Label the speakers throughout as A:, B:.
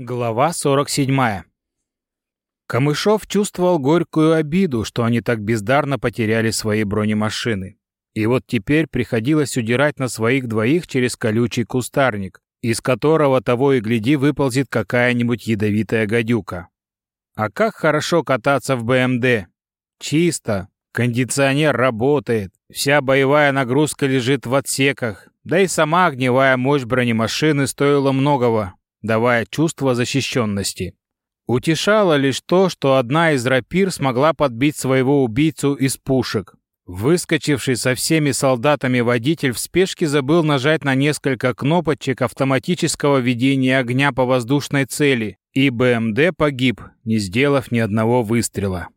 A: Глава 47. Камышов чувствовал горькую обиду, что они так бездарно потеряли свои бронемашины. И вот теперь приходилось удирать на своих двоих через колючий кустарник, из которого того и гляди выползет какая-нибудь ядовитая гадюка. А как хорошо кататься в БМД. Чисто, кондиционер работает, вся боевая нагрузка лежит в отсеках, да и сама огневая мощь бронемашины стоила многого, давая чувство защищенности. Утешало лишь то, что одна из рапир смогла подбить своего убийцу из пушек. Выскочивший со всеми солдатами водитель в спешке забыл нажать на несколько кнопочек автоматического ведения огня по воздушной цели, и БМД погиб, не сделав ни одного выстрела.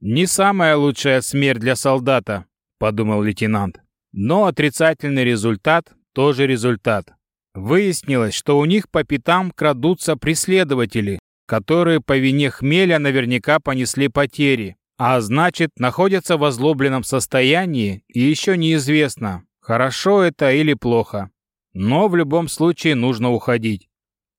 A: «Не самая лучшая смерть для солдата», — подумал лейтенант. Но отрицательный результат тоже результат. Выяснилось, что у них по пятам крадутся преследователи, которые по вине хмеля наверняка понесли потери, а значит, находятся в озлобленном состоянии и еще неизвестно, хорошо это или плохо. Но в любом случае нужно уходить.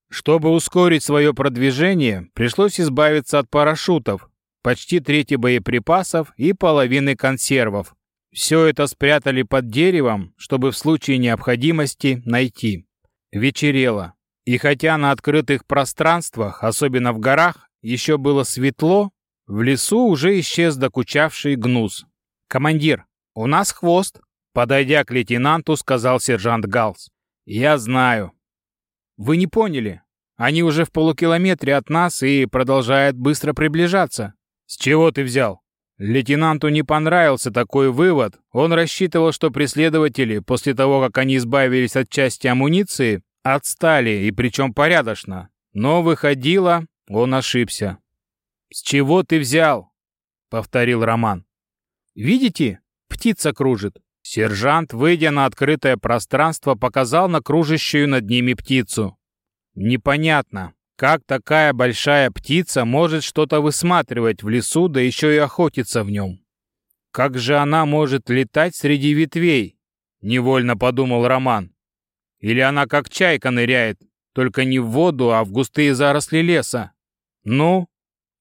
A: Чтобы ускорить свое продвижение, пришлось избавиться от парашютов, почти трети боеприпасов и половины консервов. Все это спрятали под деревом, чтобы в случае необходимости найти. Вечерело, и хотя на открытых пространствах, особенно в горах, еще было светло, в лесу уже исчез докучавший гнус. «Командир, у нас хвост!» Подойдя к лейтенанту, сказал сержант Галс. «Я знаю». «Вы не поняли. Они уже в полукилометре от нас и продолжают быстро приближаться». «С чего ты взял?» Лейтенанту не понравился такой вывод. Он рассчитывал, что преследователи, после того, как они избавились от части амуниции, отстали, и причем порядочно. Но выходило, он ошибся. «С чего ты взял?» — повторил Роман. «Видите? Птица кружит». Сержант, выйдя на открытое пространство, показал на кружащую над ними птицу. Непонятно, как такая большая птица может что-то высматривать в лесу, да еще и охотиться в нем? Как же она может летать среди ветвей? Невольно подумал Роман. Или она как чайка ныряет, только не в воду, а в густые заросли леса? Ну,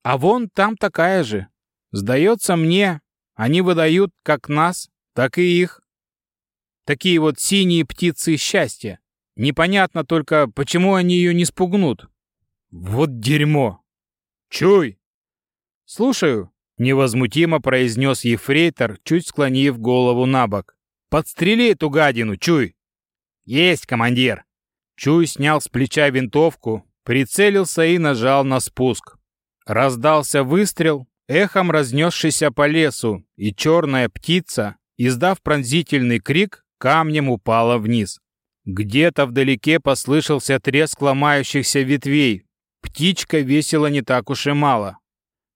A: а вон там такая же. Сдается мне, они выдают как нас, так и их. Такие вот синие птицы счастья. Непонятно только, почему они ее не спугнут. Вот дерьмо! Чуй! Слушаю, невозмутимо произнес ефрейтор, чуть склонив голову на бок. Подстрели эту гадину, Чуй! Есть, командир! Чуй снял с плеча винтовку, прицелился и нажал на спуск. Раздался выстрел, эхом разнесшийся по лесу, и черная птица, издав пронзительный крик, камнем упала вниз. Где-то вдалеке послышался треск ломающихся ветвей, Птичка весила не так уж и мало.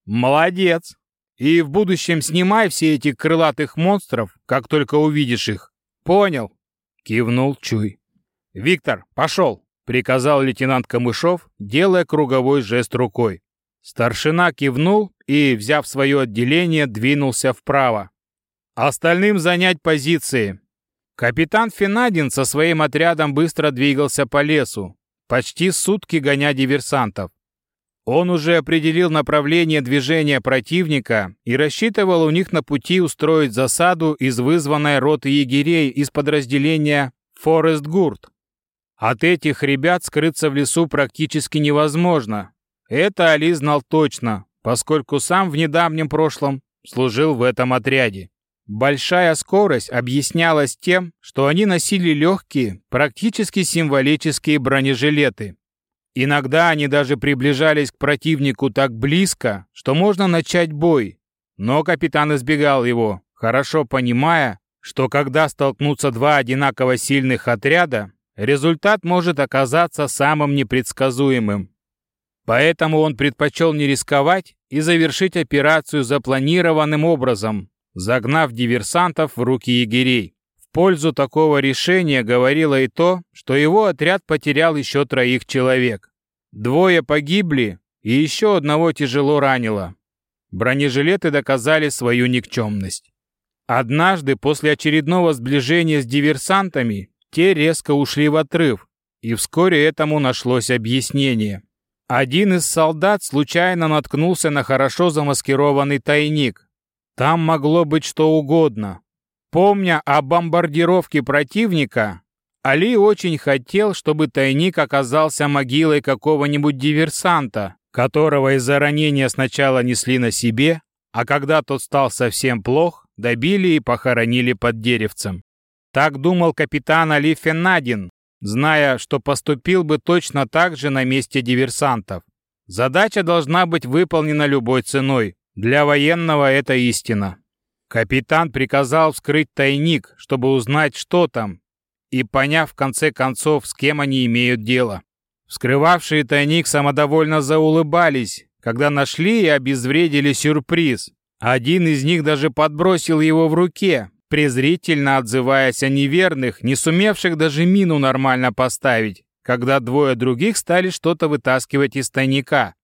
A: Молодец. И в будущем снимай все эти крылатых монстров, как только увидишь их. Понял? Кивнул Чуй. Виктор, пошел, приказал лейтенант Камышов, делая круговой жест рукой. Старшина кивнул и, взяв свое отделение, двинулся вправо. Остальным занять позиции. Капитан Финадин со своим отрядом быстро двигался по лесу, почти сутки гоня диверсантов. Он уже определил направление движения противника и рассчитывал у них на пути устроить засаду из вызванной роты егерей из подразделения Форест Гурт. От этих ребят скрыться в лесу практически невозможно. Это Али знал точно, поскольку сам в недавнем прошлом служил в этом отряде. Большая скорость объяснялась тем, что они носили легкие, практически символические бронежилеты. Иногда они даже приближались к противнику так близко, что можно начать бой. Но капитан избегал его, хорошо понимая, что когда столкнутся два одинаково сильных отряда, результат может оказаться самым непредсказуемым. Поэтому он предпочел не рисковать и завершить операцию запланированным образом, загнав диверсантов в руки егерей. В пользу такого решения говорило и то, что его отряд потерял еще троих человек. Двое погибли, и еще одного тяжело ранило. Бронежилеты доказали свою никчемность. Однажды после очередного сближения с диверсантами те резко ушли в отрыв, и вскоре этому нашлось объяснение. Один из солдат случайно наткнулся на хорошо замаскированный тайник. Там могло быть что угодно. Помня о бомбардировке противника, Али очень хотел, чтобы тайник оказался могилой какого-нибудь диверсанта, которого из-за ранения сначала несли на себе, а когда тот стал совсем плох, добили и похоронили под деревцем. Так думал капитан Али Феннадин, зная, что поступил бы точно так же на месте диверсантов. Задача должна быть выполнена любой ценой. Для военного это истина. Капитан приказал вскрыть тайник, чтобы узнать, что там, и поняв в конце концов, с кем они имеют дело. Вскрывавшие тайник самодовольно заулыбались, когда нашли и обезвредили сюрприз. Один из них даже подбросил его в руке, презрительно отзываясь о неверных, не сумевших даже мину нормально поставить, когда двое других стали что-то вытаскивать из тайника.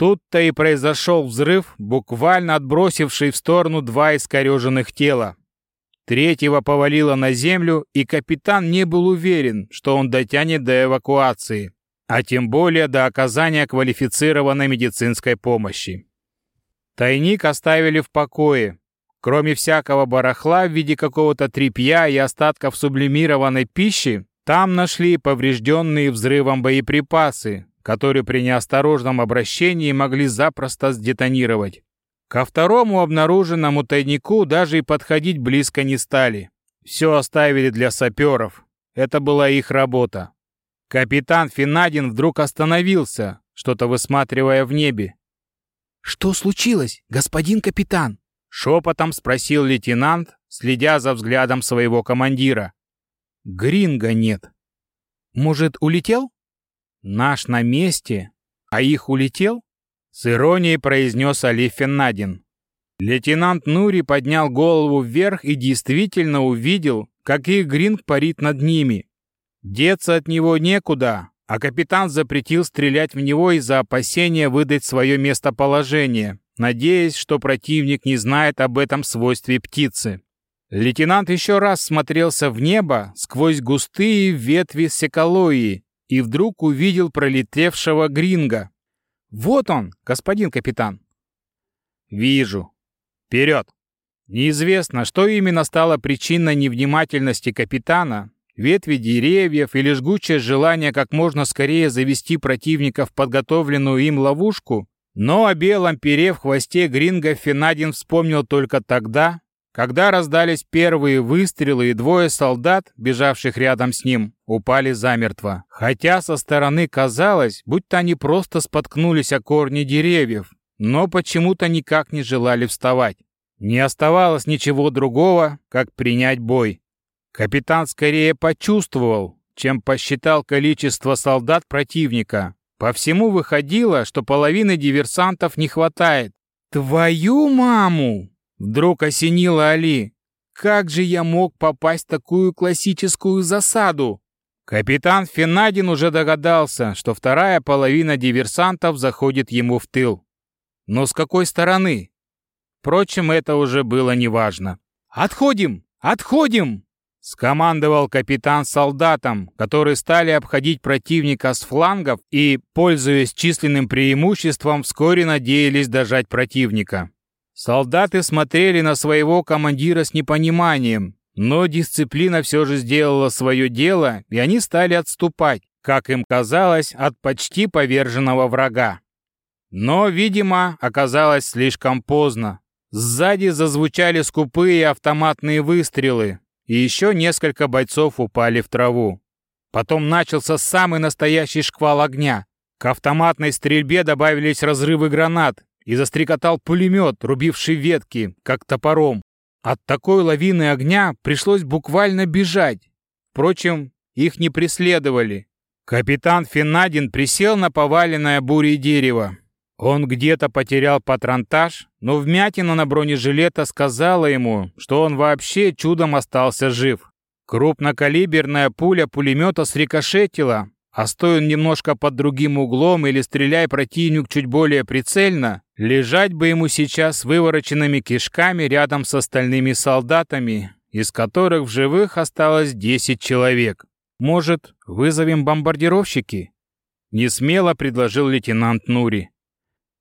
A: Тут-то и произошел взрыв, буквально отбросивший в сторону два искореженных тела. Третьего повалило на землю, и капитан не был уверен, что он дотянет до эвакуации, а тем более до оказания квалифицированной медицинской помощи. Тайник оставили в покое. Кроме всякого барахла в виде какого-то тряпья и остатков сублимированной пищи, там нашли поврежденные взрывом боеприпасы, которые при неосторожном обращении могли запросто сдетонировать. Ко второму обнаруженному тайнику даже и подходить близко не стали. Все оставили для саперов. Это была их работа. Капитан Финадин вдруг остановился, что-то высматривая в небе.
B: «Что случилось, господин капитан?»
A: Шепотом спросил лейтенант, следя за взглядом своего командира. «Гринга нет. Может, улетел?» «Наш на месте, а их улетел?» С иронией произнес Али Феннадин. Лейтенант Нури поднял голову вверх и действительно увидел, как их Гринг парит над ними. Деться от него некуда, а капитан запретил стрелять в него из-за опасения выдать свое местоположение, надеясь, что противник не знает об этом свойстве птицы. Лейтенант еще раз смотрелся в небо сквозь густые ветви секалои и вдруг увидел пролетевшего Гринга, вот он, господин капитан. Вижу. Вперед. Неизвестно, что именно стало причиной невнимательности капитана, ветви деревьев или жгучее желание как можно скорее завести противника в подготовленную им ловушку, но о белом пере в хвосте Гринга Финадин вспомнил только тогда, когда раздались первые выстрелы и двое солдат, бежавших рядом с ним, упали замертво. Хотя со стороны казалось, будто они просто споткнулись о корни деревьев, но почему-то никак не желали вставать. Не оставалось ничего другого, как принять бой. Капитан скорее почувствовал, чем посчитал количество солдат противника. По всему выходило, что половины диверсантов не хватает. «Твою маму!» Вдруг осенило Али. Как же я мог попасть в такую классическую засаду? Капитан Фенадин уже догадался, что вторая половина диверсантов заходит ему в тыл. Но с какой стороны? Впрочем, это уже было неважно. «Отходим! Отходим!» Скомандовал капитан солдатам, которые стали обходить противника с флангов и, пользуясь численным преимуществом, вскоре надеялись дожать противника. Солдаты смотрели на своего командира с непониманием, но дисциплина все же сделала свое дело, и они стали отступать, как им казалось, от почти поверженного врага. Но, видимо, оказалось слишком поздно. Сзади зазвучали скупые автоматные выстрелы, и еще несколько бойцов упали в траву. Потом начался самый настоящий шквал огня. К автоматной стрельбе добавились разрывы гранат, и застрекотал пулемет, рубивший ветки, как топором. От такой лавины огня пришлось буквально бежать. Впрочем, их не преследовали. Капитан Финадин присел на поваленное бурей дерево. Он где-то потерял патронтаж, но вмятина на бронежилета сказала ему, что он вообще чудом остался жив. Крупнокалиберная пуля пулемета срикошетила, а стоя немножко под другим углом или стреляя противник чуть более прицельно, лежать бы ему сейчас с вывороченными кишками рядом с остальными солдатами, из которых в живых осталось 10 человек. Может, вызовем бомбардировщики? Несмело предложил лейтенант Нури.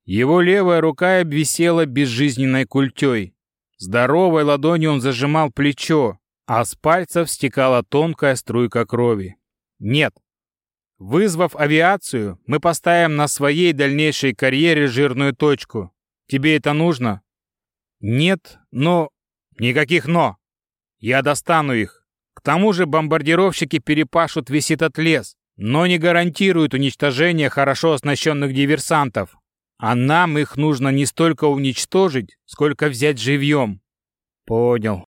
A: Его левая рука обвисела безжизненной культей. Здоровой ладонью он зажимал плечо, а с пальцев стекала тонкая струйка крови. Нет. Вызвав авиацию, мы поставим на своей дальнейшей карьере жирную точку. Тебе это нужно? Нет, но... Никаких «но». Я достану их. К тому же бомбардировщики перепашут весь этот лес, но не гарантируют уничтожение хорошо оснащенных диверсантов. А нам их нужно не столько уничтожить, сколько взять живьем. Понял.